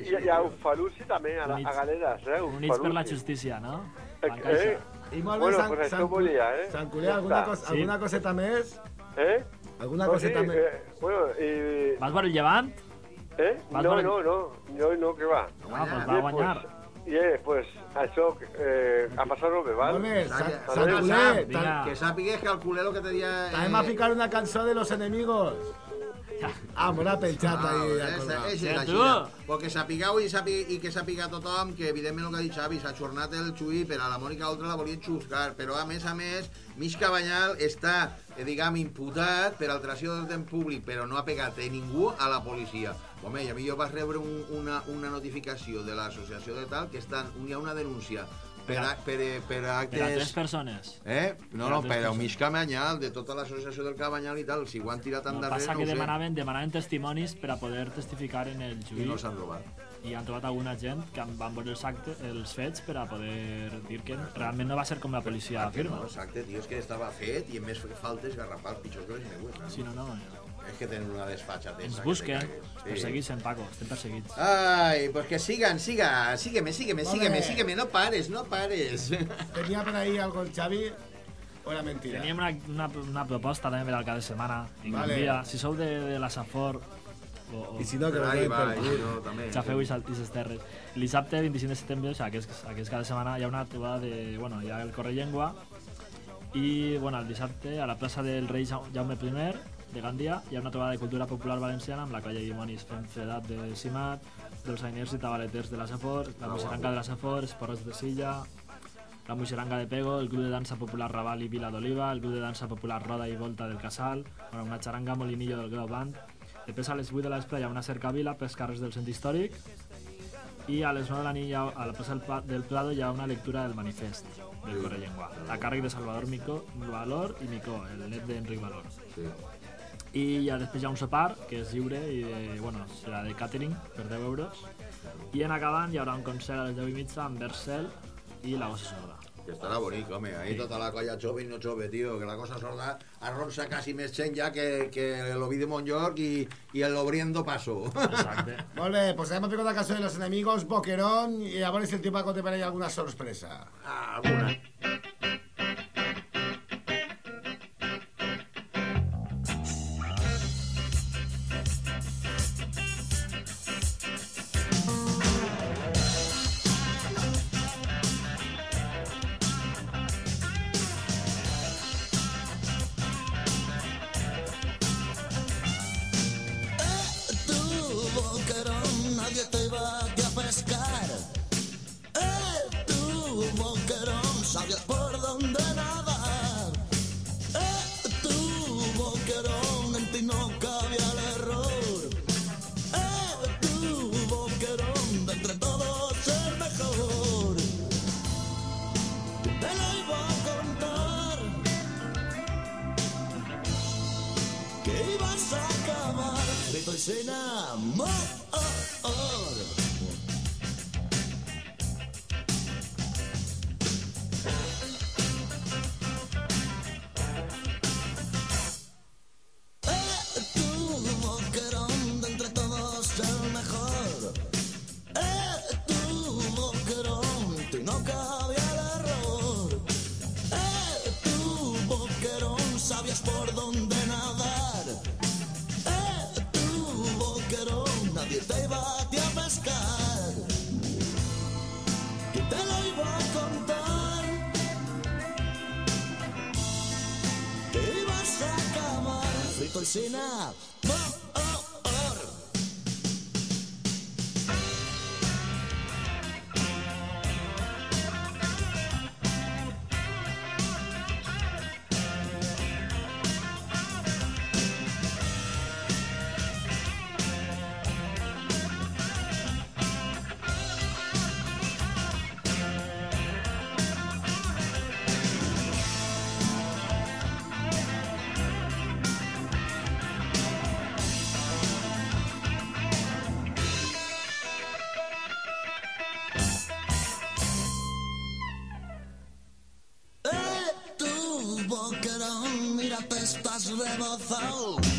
I, i a Ufalusi també, a, la, a Galeras, eh? Units per la Ufalusi. justícia, no? Eh, eh? I molt bé, bueno, Sant, pues això Sant, volia, eh? Sant Culer, alguna, està. cos, alguna coseta més? Eh? Alguna No, coseta sí, més? eh, bueno, i... Vas veure el Llevant? Eh? No, no, no, no, no, que va. Ah, pues va guanyar. Pues, yeah, pues, això, eh, a passar-ho bé, val? Molt bé, Que sàpigues que el culer el que te dia... Anem a ficar una cançó de los enemigos. Ah, me l'ha penjat Ah, ahí. és, a colgar. és, és Ja, així. tu. Però que sapigueu i, sàpiga, i que sàpiga tothom que, evidentment, el que ha dit Xavi, s'ha ajornat el Xui, per a la Mònica Oltra la volien xuscar, però, a més a més, Mig Cabanyal està, eh, diguem, imputat per alteració d'ordre públic, però no ha pegat a ningú a la policia. Home, i a mi jo vaig rebre un, una, una notificació de l'associació de tal que estan, hi ha una denúncia per, a, per, per actes... Per a tres persones. Eh? No, no, per a mig Cabanyal, de tota l'associació del Cabanyal i tal, si ho han tirat No, endarrere, passa no que ho sé. demanaven, demanaven testimonis per a poder testificar en el I juí. no s'han robat. I han trobat alguna gent que van veure els, actes, els fets per a poder dir que realment no va ser com la policia afirma. No, exacte, tio, és que estava fet i en més faltes garrafals pitjors que les meues. Si no, no, no. És que tenen una desfatxatesa. Ens que busquen, te cagues. perseguixen, Paco, estem perseguits. Ai, pues que sigan, siga, sígueme, sígueme, Vale. sígueme, sígueme, no pares, no pares. Tenía por ahí algo el Xavi o era mentira? Teníem una, una, una proposta també per al cap de setmana. En Vale. Si sou de, de la Safor... O, o... I si no, que Ahí no va, per i cul. si no, també. Xafeu i, sal- i ses terres. El dissabte 25 de setembre, o sigui, aquest, aquest cada setmana, hi ha una trobada de... Bueno, hi ha el Correllengua i, bueno, el dissabte a la plaça del rei Jau- Jaume I de Gandia hi ha una trobada de cultura popular valenciana amb la colla Dimonis fent fredat de Simat, dels ainers i tabaleters de la Safor, la moixeranga de la Safor, Esporros de Silla, la moixeranga de Pego, el club de dansa popular Raval i Vila d'Oliva, el club de dansa popular Roda i Volta del Casal, una xaranga Molinillo del Grau Band. Després a les 8 de la vespre hi ha una cercavila pels carrers del centre històric i a les 9 de la nit ha, a la plaça del, Prado hi ha una lectura del manifest del Correllengua, a càrrec de Salvador Mico, Valor i Micó, el net d'Enric Valor. Sí. I ja després hi ha un sopar, que és lliure i de, bueno, serà de catering per 10 euros. I en acabant hi haurà un concert a les 10 i mitja amb Bercel i la Gossa Sorda. Que estarà bonic, home, ahí Sí. tota la colla jove i no jove, tio, que la cosa sorda arronsa quasi més gent ja que, que l'Oví de Montllorc i, i el Obriendo Paso. Exacte. Molt bé, pues hemos picado la canción de los enemigos, Boquerón, y a ver si el tipo te para ahí alguna sorpresa. Ah, alguna. Te estás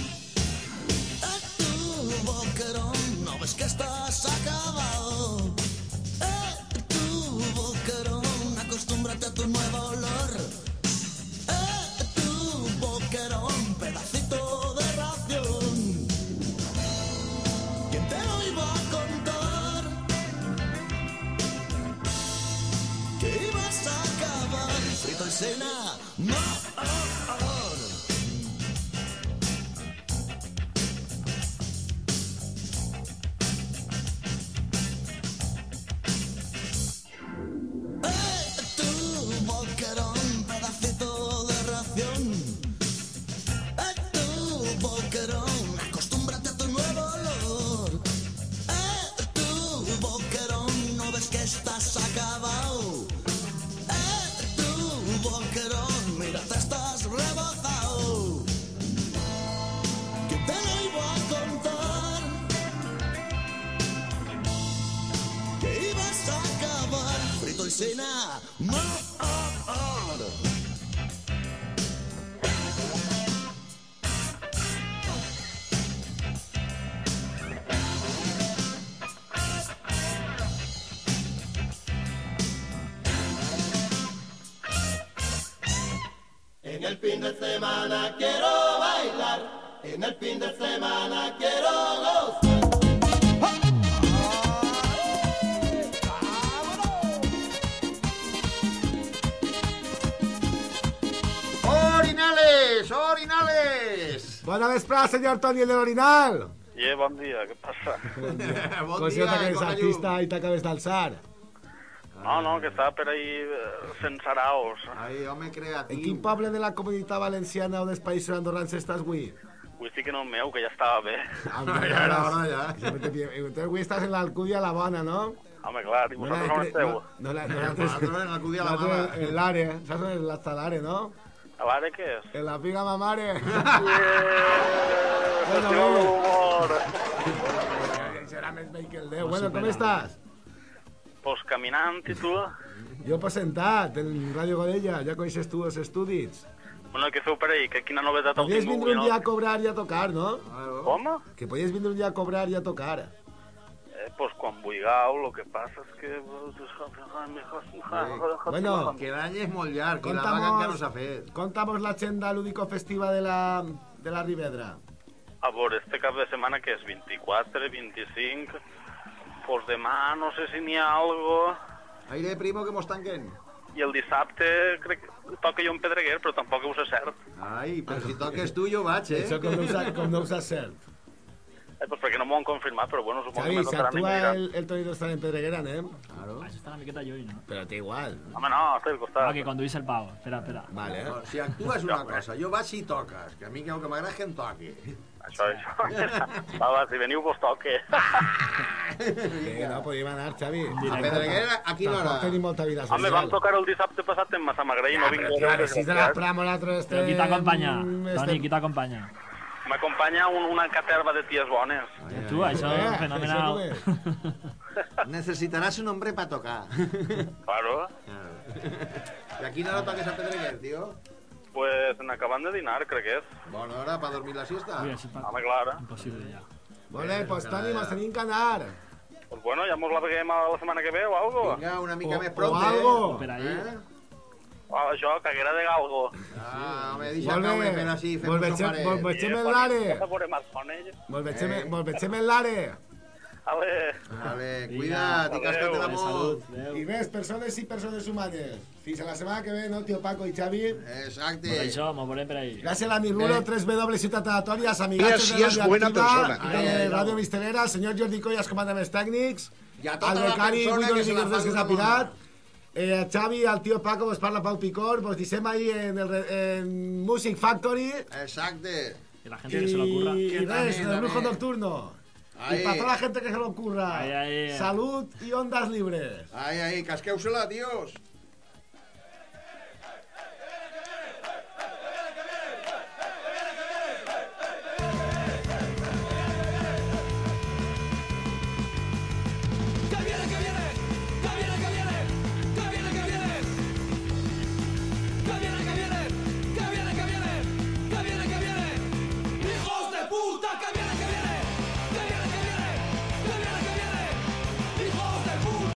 el fin de semana quiero bailar, en el fin de semana quiero gozar. Orinales, orinales. Bona vesprada, senyor Toni, el de l'orinal. Yeah, bon dia, què passa? Bon Com si dia, t'acabes com la artista i t'acabes d'alçar. No, no, que estava per ahí eh, fent saraos. Ai, home creatiu. En quin poble de la comunitat valenciana o dels països andorrans estàs avui? Dir que no el meu, que ja estava bé. ja era hora, ja. Entonces avui estàs en l'Alcúdia la bona, no? Home, clar, i vosaltres no esteu. No, la, no, Nosaltres en l'Alcúdia la nosaltres Mama. En l'Are, saps on és l'Are, no? A l'ara què és? En la piga mamare. De l'humor. Serà més vell que el Déu. Bueno, com estàs? Pues caminant, i tu? Jo he presentat en Ràdio Godella, ja coneixes tu els estudis. Bueno, què feu per ahí? Que quina novetat heu Podies tingut? vindre un no? dia a cobrar i a tocar, no? Com? Que podies vindre un dia a cobrar i a tocar. Eh, pues quan vulgueu, lo que passa és que... Bueno, Que l'any és molt llarg i la vaga encara no s'ha fet. Contamos l'agenda lúdico-festiva de la, de la Rivedra. A veure, este cap de setmana que és 24, 25... Pues demà no sé si n'hi ha algo... Aire primo que mos tanquen. I el dissabte crec que toca jo un pedreguer, però tampoc ho sé cert. Ai, però si toques tu jo vaig, eh? Això com no ho com no ho saps cert. Eh, pues perquè no m'ho han confirmat, però bueno, suposo Xavi, que me si tocarà a mi actua mirar. el, el Toni Dostal en Pedreguera, anem. Claro. Això està una miqueta lluny, no? Però té igual. Home, no, estoy al costat. Ah, que conduís el pavo. Espera, espera. Vale, No, si actues una cosa, jo vaig i toques, que a mi que el que m'agrada és que em toqui. Això, això. Va, va, si veniu vos toque. Sí, no, podíem anar, Xavi. A Pedreguera, a quina hora? Tampoc tenim molta vida social. Home, vam tocar el dissabte passat en Massamagrell i no vinc Però, tio, a les 6 de la pramo nosaltres Però qui estem... t'acompanya? estem- Toni, qui t'acompanya? M'acompanya un, una caterva de ties bones. Tu, això, Eh, fenomenal. això com Necesitaràs un hombre para tocar. Claro. I a quina hora toques a Pedreguer, tio? Pues en acabant de dinar, crec que és. Bona hora para dormir la siesta. Ui, això està Home, clar. impossible ja. Bé, pues Toni, mos tenim que anar. Pues bueno, ja mos la veiem a la setmana que ve o algo. Vinga, una mica O- més o prop, algo. eh? Per ahí. Eh? Ah, això, caguera de galgo. Ah, home, deixa Molt caure bé. per així, fem un mos vegem en l'are. Mos vegem, Eh. en l'are. Ale. Vale, cuida't i casca-te de molt. I res, persones i persones humanes. Fins a la setmana que ve, no, tio Paco i Xavi? Exacte. Per això, m'ho veurem per ahí. Gràcies a l'amic Rulo, Eh. 3 W Ciutat Aleatòries, amigats Mira si és buena persona. de Ai, ai, no. Ràdio Vistelera, el senyor Jordi Coll, els comandaments tècnics, I a tota el la becari persona Guido que se la Domínguez fa que s'ha pirat, eh, el Xavi, el tio Paco, vos parla Pau Picor, vos deixem ahí en, el, en Music Factory, Exacte. Y la gente que se lo ocurra. y, res, el lujo también. nocturno. Ahí. Y para toda la gente que se lo ocurra, Ahí, ahí. salud y ondas libres. Ai, ai, casqueu-se-la, tios.